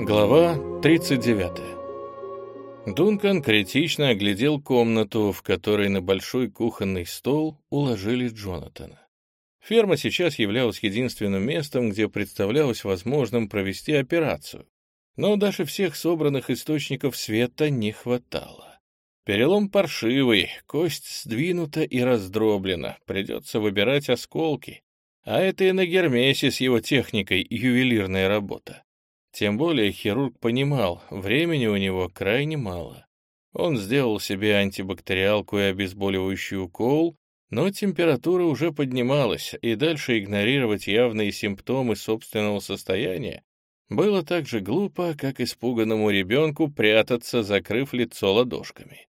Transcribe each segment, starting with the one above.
Глава 39. Дункан критично оглядел комнату, в которой на большой кухонный стол уложили Джонатана. Ферма сейчас являлась единственным местом, где представлялось возможным провести операцию. Но даже всех собранных источников света не хватало. Перелом паршивый, кость сдвинута и раздроблена, придется выбирать осколки. А это и на Гермесе с его техникой ювелирная работа. Тем более хирург понимал, времени у него крайне мало. Он сделал себе антибактериалку и обезболивающий укол, но температура уже поднималась, и дальше игнорировать явные симптомы собственного состояния было так же глупо, как испуганному ребенку прятаться, закрыв лицо ладошками.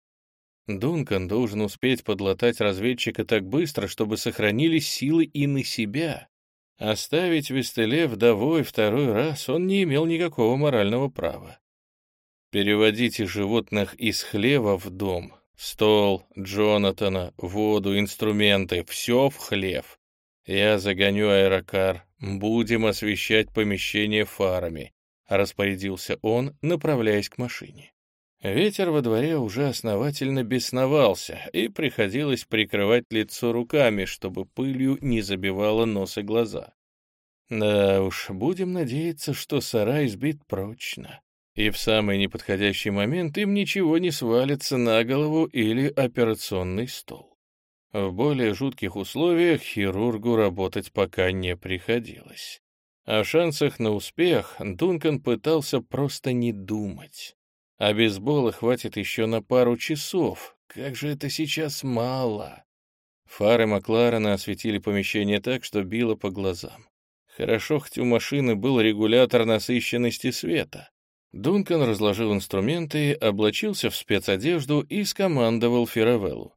Дункан должен успеть подлатать разведчика так быстро, чтобы сохранились силы и на себя, Оставить Вестеле вдовой второй раз он не имел никакого морального права. Переводите животных из хлева в дом. Стол, Джонатана, воду, инструменты — все в хлев. Я загоню аэрокар, будем освещать помещение фарами, — распорядился он, направляясь к машине. Ветер во дворе уже основательно бесновался, и приходилось прикрывать лицо руками, чтобы пылью не забивало нос и глаза. Да уж, будем надеяться, что сарай сбит прочно, и в самый неподходящий момент им ничего не свалится на голову или операционный стол. В более жутких условиях хирургу работать пока не приходилось. О шансах на успех Дункан пытался просто не думать. А бейсбола хватит еще на пару часов. Как же это сейчас мало. Фары Макларена осветили помещение так, что било по глазам. Хорошо, хоть у машины был регулятор насыщенности света. Дункан разложил инструменты, облачился в спецодежду и скомандовал Феравеллу.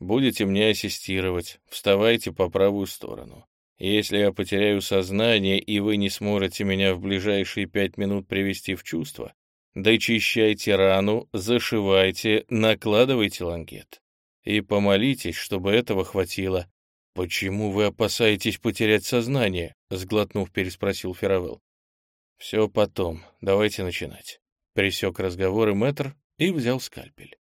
«Будете мне ассистировать, вставайте по правую сторону. Если я потеряю сознание, и вы не сможете меня в ближайшие пять минут привести в чувство, Дочищайте рану, зашивайте, накладывайте лангет. И помолитесь, чтобы этого хватило. «Почему вы опасаетесь потерять сознание?» — сглотнув, переспросил Феравелл. «Все потом. Давайте начинать». Присек разговоры мэтр и взял скальпель.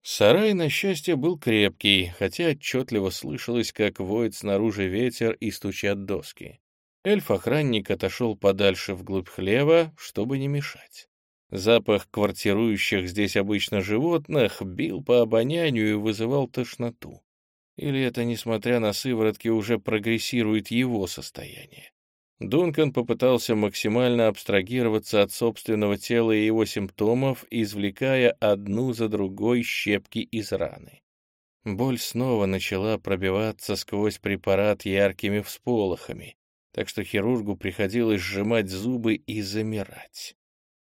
Сарай, на счастье, был крепкий, хотя отчетливо слышалось, как воет снаружи ветер и стучат доски. Эльф-охранник отошел подальше вглубь хлева, чтобы не мешать. Запах квартирующих здесь обычно животных бил по обонянию и вызывал тошноту. Или это, несмотря на сыворотки, уже прогрессирует его состояние? Дункан попытался максимально абстрагироваться от собственного тела и его симптомов, извлекая одну за другой щепки из раны. Боль снова начала пробиваться сквозь препарат яркими всполохами, так что хирургу приходилось сжимать зубы и замирать.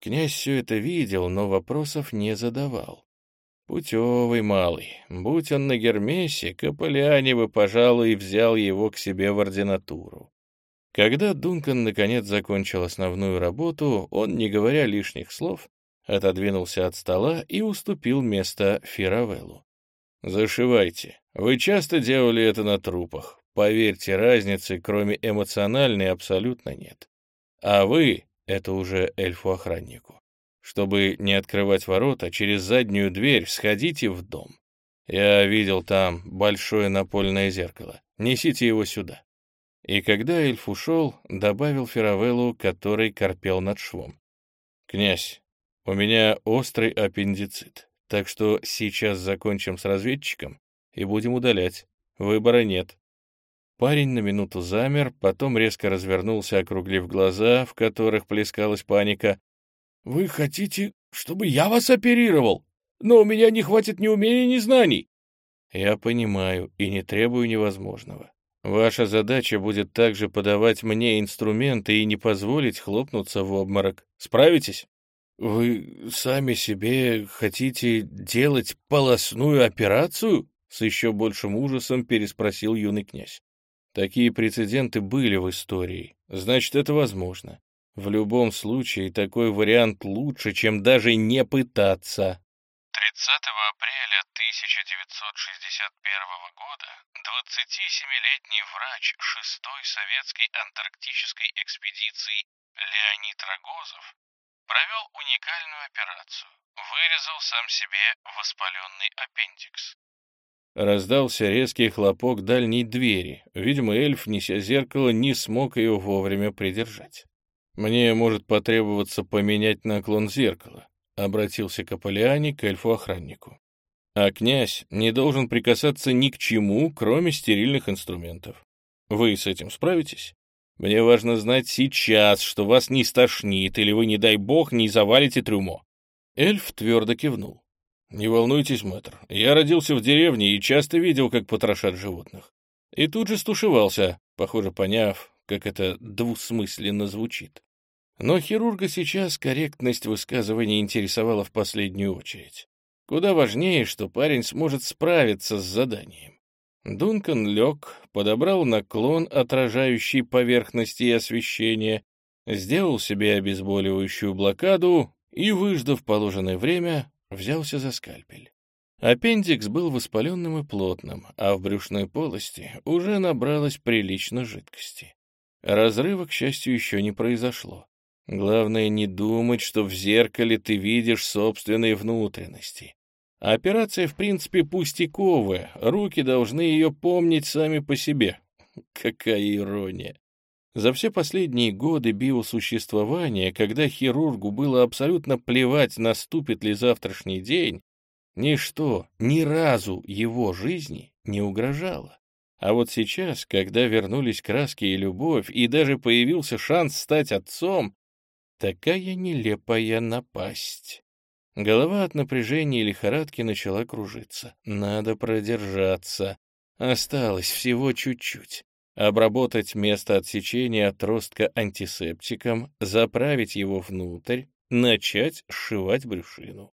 Князь все это видел, но вопросов не задавал. Путевый малый. Будь он на Гермесе, Каполяне бы, пожалуй, взял его к себе в ординатуру. Когда Дункан наконец закончил основную работу, он, не говоря лишних слов, отодвинулся от стола и уступил место Фиравеллу. «Зашивайте. Вы часто делали это на трупах. Поверьте, разницы, кроме эмоциональной, абсолютно нет. А вы это уже эльфу-охраннику. Чтобы не открывать ворота, через заднюю дверь сходите в дом. Я видел там большое напольное зеркало. Несите его сюда. И когда эльф ушел, добавил Феравеллу, который корпел над швом. «Князь, у меня острый аппендицит, так что сейчас закончим с разведчиком и будем удалять. Выбора нет. Парень на минуту замер, потом резко развернулся, округлив глаза, в которых плескалась паника. «Вы хотите, чтобы я вас оперировал? Но у меня не хватит ни умения, ни знаний!» «Я понимаю и не требую невозможного. Ваша задача будет также подавать мне инструменты и не позволить хлопнуться в обморок. Справитесь?» «Вы сами себе хотите делать полостную операцию?» С еще большим ужасом переспросил юный князь. Такие прецеденты были в истории. Значит, это возможно. В любом случае, такой вариант лучше, чем даже не пытаться. 30 апреля 1961 года 27-летний врач 6-й советской антарктической экспедиции Леонид Рогозов провел уникальную операцию. Вырезал сам себе воспаленный аппендикс. Раздался резкий хлопок дальней двери. Видимо, эльф, неся зеркало, не смог ее вовремя придержать. «Мне может потребоваться поменять наклон зеркала», — обратился к Аполлиане к эльфу-охраннику. «А князь не должен прикасаться ни к чему, кроме стерильных инструментов. Вы с этим справитесь? Мне важно знать сейчас, что вас не стошнит, или вы, не дай бог, не завалите трюмо». Эльф твердо кивнул. «Не волнуйтесь, мэтр, я родился в деревне и часто видел, как потрошат животных. И тут же стушевался, похоже, поняв, как это двусмысленно звучит. Но хирурга сейчас корректность высказывания интересовала в последнюю очередь. Куда важнее, что парень сможет справиться с заданием. Дункан лег, подобрал наклон, отражающий поверхности и освещение, сделал себе обезболивающую блокаду и, выждав положенное время, взялся за скальпель. Аппендикс был воспаленным и плотным, а в брюшной полости уже набралось прилично жидкости. Разрыва, к счастью, еще не произошло. Главное не думать, что в зеркале ты видишь собственные внутренности. Операция, в принципе, пустяковая, руки должны ее помнить сами по себе. Какая ирония. За все последние годы биосуществования, когда хирургу было абсолютно плевать, наступит ли завтрашний день, ничто, ни разу его жизни не угрожало. А вот сейчас, когда вернулись краски и любовь, и даже появился шанс стать отцом, такая нелепая напасть. Голова от напряжения и лихорадки начала кружиться. Надо продержаться. Осталось всего чуть-чуть обработать место отсечения отростка антисептиком, заправить его внутрь, начать сшивать брюшину.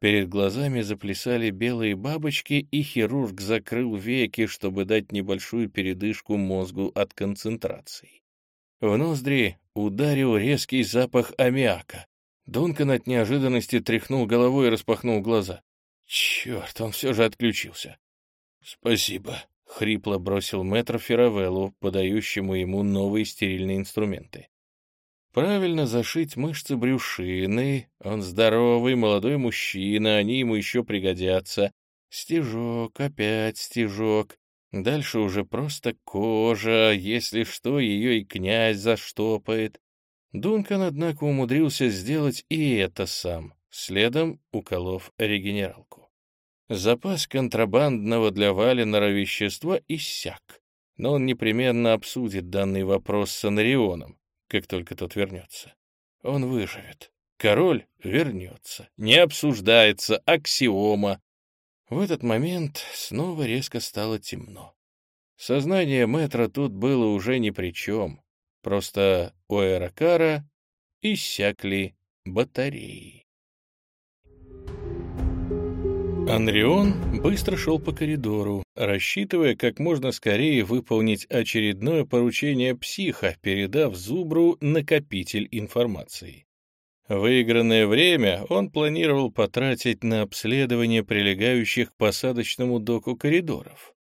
Перед глазами заплясали белые бабочки, и хирург закрыл веки, чтобы дать небольшую передышку мозгу от концентрации. В ноздри ударил резкий запах аммиака. Дункан от неожиданности тряхнул головой и распахнул глаза. Черт, он все же отключился. «Спасибо», — хрипло бросил мэтр Феравеллу, подающему ему новые стерильные инструменты. Правильно зашить мышцы брюшины, он здоровый молодой мужчина, они ему еще пригодятся. Стежок, опять стежок. Дальше уже просто кожа, если что, ее и князь заштопает. Дункан, однако, умудрился сделать и это сам, следом уколов регенералку. Запас контрабандного для Валенора вещества иссяк, но он непременно обсудит данный вопрос с Анарионом, как только тот вернется. Он выживет. Король вернется. Не обсуждается аксиома. В этот момент снова резко стало темно. Сознание мэтра тут было уже ни при чем. Просто у Эракара иссякли батареи. Анрион быстро шел по коридору, рассчитывая как можно скорее выполнить очередное поручение психа, передав Зубру накопитель информации. Выигранное время он планировал потратить на обследование прилегающих к посадочному доку коридоров.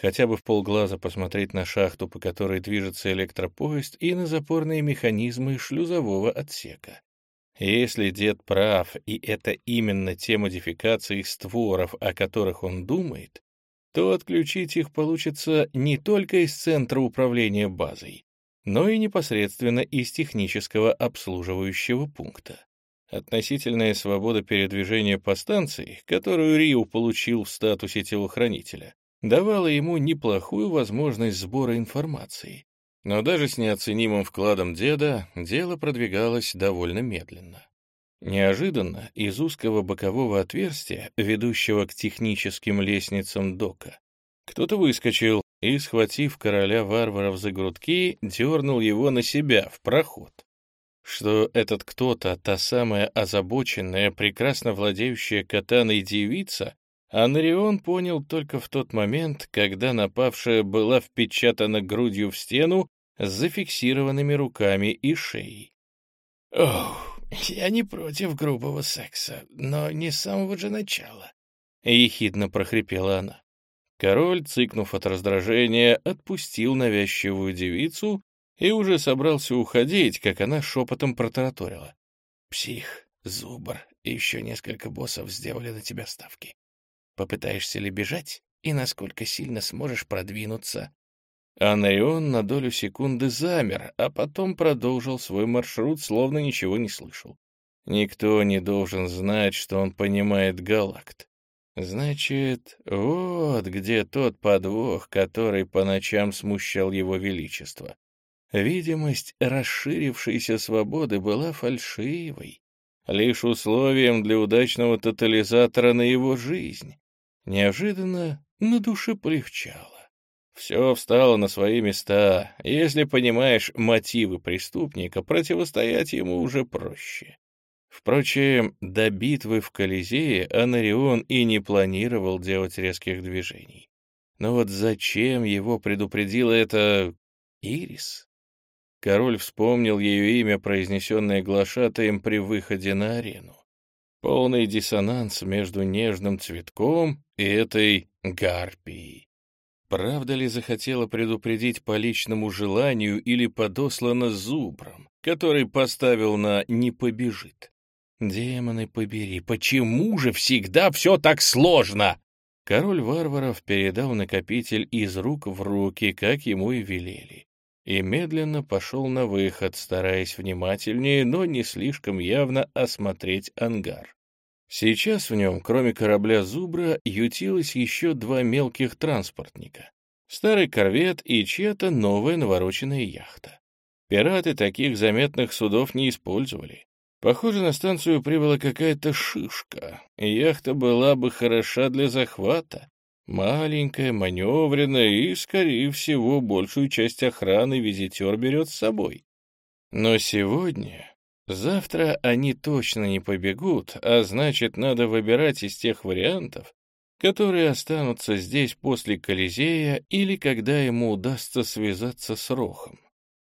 Хотя бы в полглаза посмотреть на шахту, по которой движется электропоезд, и на запорные механизмы шлюзового отсека. Если дед прав, и это именно те модификации створов, о которых он думает, то отключить их получится не только из центра управления базой, но и непосредственно из технического обслуживающего пункта. Относительная свобода передвижения по станции, которую Рио получил в статусе телохранителя, давала ему неплохую возможность сбора информации, но даже с неоценимым вкладом деда дело продвигалось довольно медленно. Неожиданно из узкого бокового отверстия, ведущего к техническим лестницам дока, кто-то выскочил и, схватив короля варваров за грудки, дернул его на себя, в проход. Что этот кто-то, та самая озабоченная, прекрасно владеющая катаной девица, Анрион понял только в тот момент, когда напавшая была впечатана грудью в стену с зафиксированными руками и шеей. «Ох, я не против грубого секса, но не с самого же начала», — ехидно прохрипела она. Король, цыкнув от раздражения, отпустил навязчивую девицу и уже собрался уходить, как она шепотом протараторила. Псих, Зубр и еще несколько боссов сделали на тебя ставки. Попытаешься ли бежать и насколько сильно сможешь продвинуться?» Анарион на долю секунды замер, а потом продолжил свой маршрут, словно ничего не слышал. Никто не должен знать, что он понимает галакт. Значит, вот где тот подвох, который по ночам смущал его величество. Видимость расширившейся свободы была фальшивой, лишь условием для удачного тотализатора на его жизнь. Неожиданно на душе полегчало. Все встало на свои места. Если понимаешь мотивы преступника, противостоять ему уже проще. Впрочем, до битвы в Колизее Анарион и не планировал делать резких движений. Но вот зачем его предупредила эта Ирис? Король вспомнил ее имя, произнесенное глашатаем при выходе на арену. Полный диссонанс между нежным цветком и этой гарпией. Правда ли захотела предупредить по личному желанию или подослана зубром, который поставил на «не побежит»? Демоны побери, почему же всегда все так сложно? Король варваров передал накопитель из рук в руки, как ему и велели, и медленно пошел на выход, стараясь внимательнее, но не слишком явно осмотреть ангар. Сейчас в нем, кроме корабля «Зубра», ютилось еще два мелких транспортника. Старый корвет и чья-то новая навороченная яхта. Пираты таких заметных судов не использовали. Похоже, на станцию прибыла какая-то шишка. Яхта была бы хороша для захвата. Маленькая, маневренная и, скорее всего, большую часть охраны визитер берет с собой. Но сегодня Завтра они точно не побегут, а значит, надо выбирать из тех вариантов, которые останутся здесь после Колизея или когда ему удастся связаться с Рохом.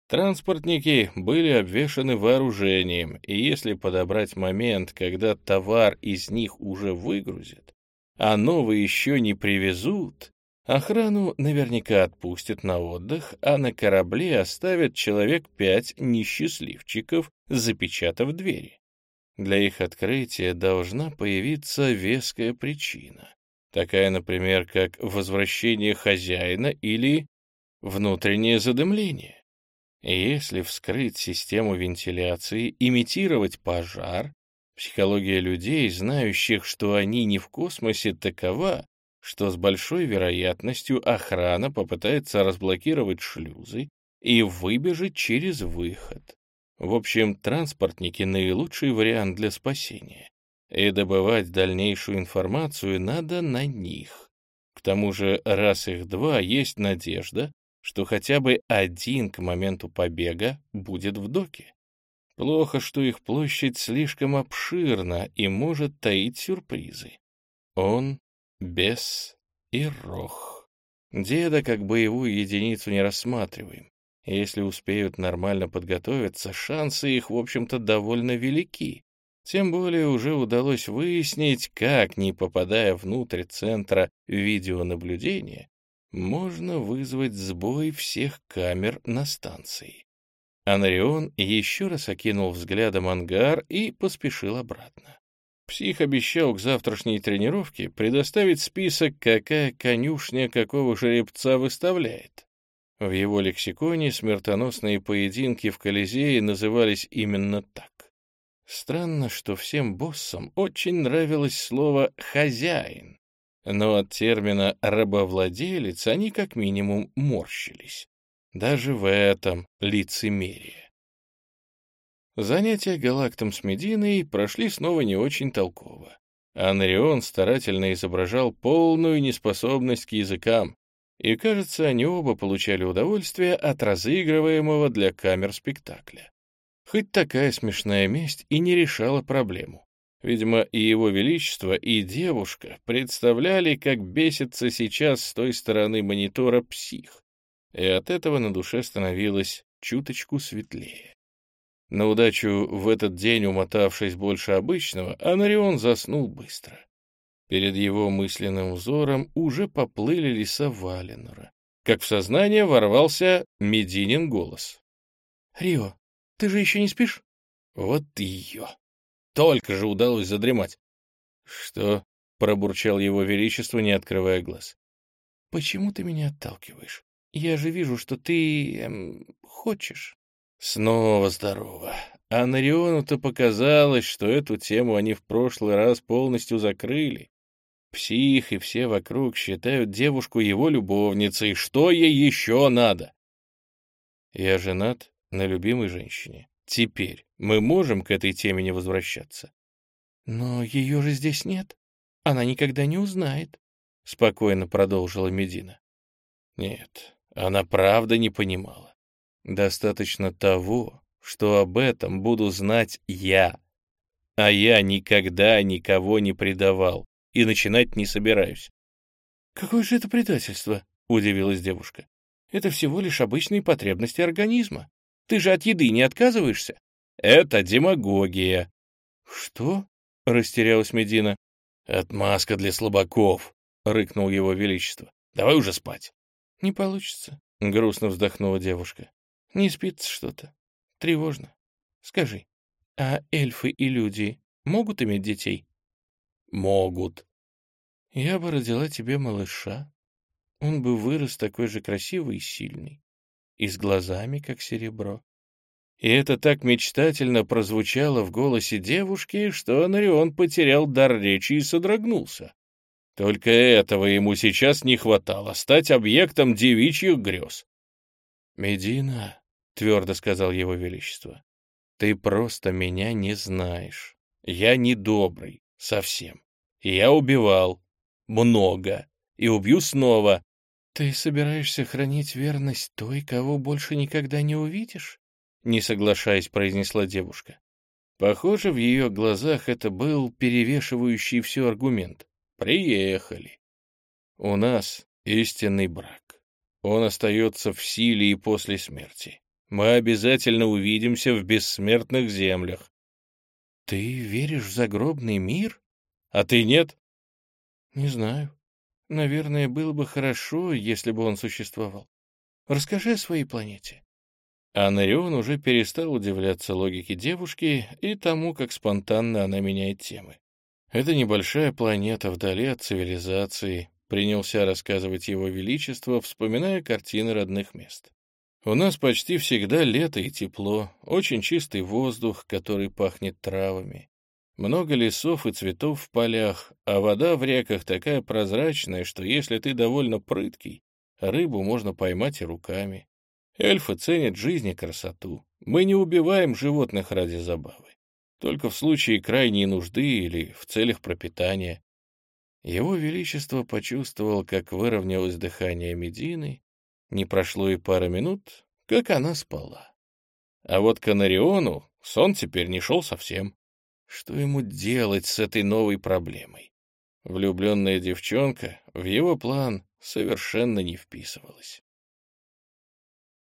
Транспортники были обвешаны вооружением, и если подобрать момент, когда товар из них уже выгрузят, а новый еще не привезут, Охрану наверняка отпустят на отдых, а на корабле оставят человек пять несчастливчиков, запечатав двери. Для их открытия должна появиться веская причина, такая, например, как возвращение хозяина или внутреннее задымление. Если вскрыть систему вентиляции, имитировать пожар, психология людей, знающих, что они не в космосе, такова, что с большой вероятностью охрана попытается разблокировать шлюзы и выбежать через выход. В общем, транспортники — наилучший вариант для спасения. И добывать дальнейшую информацию надо на них. К тому же, раз их два, есть надежда, что хотя бы один к моменту побега будет в доке. Плохо, что их площадь слишком обширна и может таить сюрпризы. Он Бес и Рох. Деда как боевую единицу не рассматриваем. Если успеют нормально подготовиться, шансы их, в общем-то, довольно велики. Тем более уже удалось выяснить, как, не попадая внутрь центра видеонаблюдения, можно вызвать сбой всех камер на станции. Анарион еще раз окинул взглядом ангар и поспешил обратно. Псих обещал к завтрашней тренировке предоставить список, какая конюшня какого жеребца выставляет. В его лексиконе смертоносные поединки в Колизее назывались именно так. Странно, что всем боссам очень нравилось слово «хозяин», но от термина «рабовладелец» они как минимум морщились. Даже в этом лицемерие. Занятия галактом с Мединой прошли снова не очень толково. Анрион старательно изображал полную неспособность к языкам, и, кажется, они оба получали удовольствие от разыгрываемого для камер спектакля. Хоть такая смешная месть и не решала проблему. Видимо, и его величество, и девушка представляли, как бесится сейчас с той стороны монитора псих, и от этого на душе становилось чуточку светлее. На удачу в этот день, умотавшись больше обычного, Анарион заснул быстро. Перед его мысленным взором уже поплыли леса Валенора. Как в сознание ворвался Мединин голос. — Рио, ты же еще не спишь? — Вот ее! только же удалось задремать. «Что?» — пробурчал его величество, не открывая глаз. «Почему ты меня отталкиваешь? Я же вижу, что ты... Эм, хочешь». Снова здорово. А Нариону-то показалось, что эту тему они в прошлый раз полностью закрыли. Псих и все вокруг считают девушку его любовницей. Что ей еще надо? Я женат на любимой женщине. Теперь мы можем к этой теме не возвращаться. Но ее же здесь нет. Она никогда не узнает, — спокойно продолжила Медина. Нет, она правда не понимала. Достаточно того, что об этом буду знать я. А я никогда никого не предавал и начинать не собираюсь. «Какое же это предательство?» — удивилась девушка. «Это всего лишь обычные потребности организма. Ты же от еды не отказываешься?» «Это демагогия». «Что?» — растерялась Медина. «Отмазка для слабаков», — рыкнул его величество. «Давай уже спать». «Не получится», — грустно вздохнула девушка. «Не спится что-то. Тревожно. Скажи, а эльфы и люди могут иметь детей?» Могут. Я бы родила тебе малыша. Он бы вырос такой же красивый и сильный. И с глазами, как серебро. И это так мечтательно прозвучало в голосе девушки, что Анарион потерял дар речи и содрогнулся. Только этого ему сейчас не хватало — стать объектом девичьих грез. «Медина», — твердо сказал его величество, — «ты просто меня не знаешь. Я недобрый, Совсем. И я убивал. Много. И убью снова. Ты собираешься хранить верность той, кого больше никогда не увидишь? Не соглашаясь, произнесла девушка. Похоже, в ее глазах это был перевешивающий все аргумент. Приехали. У нас истинный брак. Он остается в силе и после смерти. Мы обязательно увидимся в бессмертных землях. Ты веришь в загробный мир? А ты нет? Не знаю. Наверное, было бы хорошо, если бы он существовал. Расскажи о своей планете. Анарион уже перестал удивляться логике девушки и тому, как спонтанно она меняет темы. Это небольшая планета вдали от цивилизации, принялся рассказывать его величество, вспоминая картины родных мест. У нас почти всегда лето и тепло, очень чистый воздух, который пахнет травами. Много лесов и цветов в полях, а вода в реках такая прозрачная, что если ты довольно прыткий, рыбу можно поймать и руками. Эльфы ценят жизнь и красоту. Мы не убиваем животных ради забавы. Только в случае крайней нужды или в целях пропитания. Его Величество почувствовал, как выровнялось дыхание Медины, не прошло и пара минут, как она спала. А вот Канариону сон теперь не шел совсем. Что ему делать с этой новой проблемой? Влюбленная девчонка в его план совершенно не вписывалась.